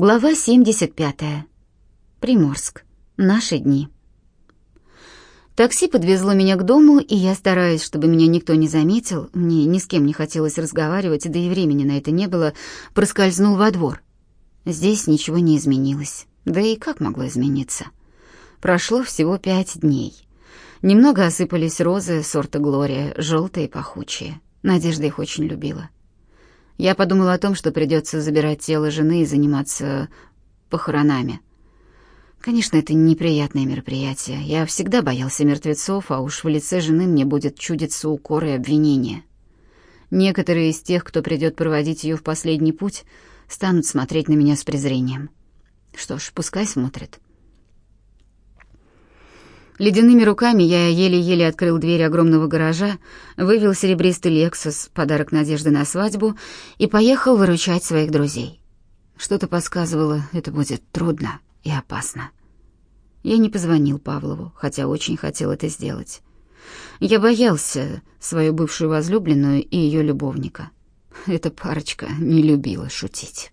Глава 75. Приморск. Наши дни. Такси подвезло меня к дому, и я, стараясь, чтобы меня никто не заметил, мне ни с кем не хотелось разговаривать, да и времени на это не было, проскользнул во двор. Здесь ничего не изменилось. Да и как могло измениться? Прошло всего пять дней. Немного осыпались розы сорта Глория, желтые и пахучие. Надежда их очень любила. Я подумала о том, что придется забирать тело жены и заниматься похоронами. Конечно, это неприятное мероприятие. Я всегда боялся мертвецов, а уж в лице жены мне будет чудиться укоры и обвинения. Некоторые из тех, кто придет проводить ее в последний путь, станут смотреть на меня с презрением. Что ж, пускай смотрят. Ледяными руками я еле-еле открыл дверь огромного гаража, вывел серебристый «Лексус», подарок Надежды на свадьбу, и поехал выручать своих друзей. Что-то подсказывало, это будет трудно и опасно. Я не позвонил Павлову, хотя очень хотел это сделать. Я боялся свою бывшую возлюбленную и ее любовника. Эта парочка не любила шутить.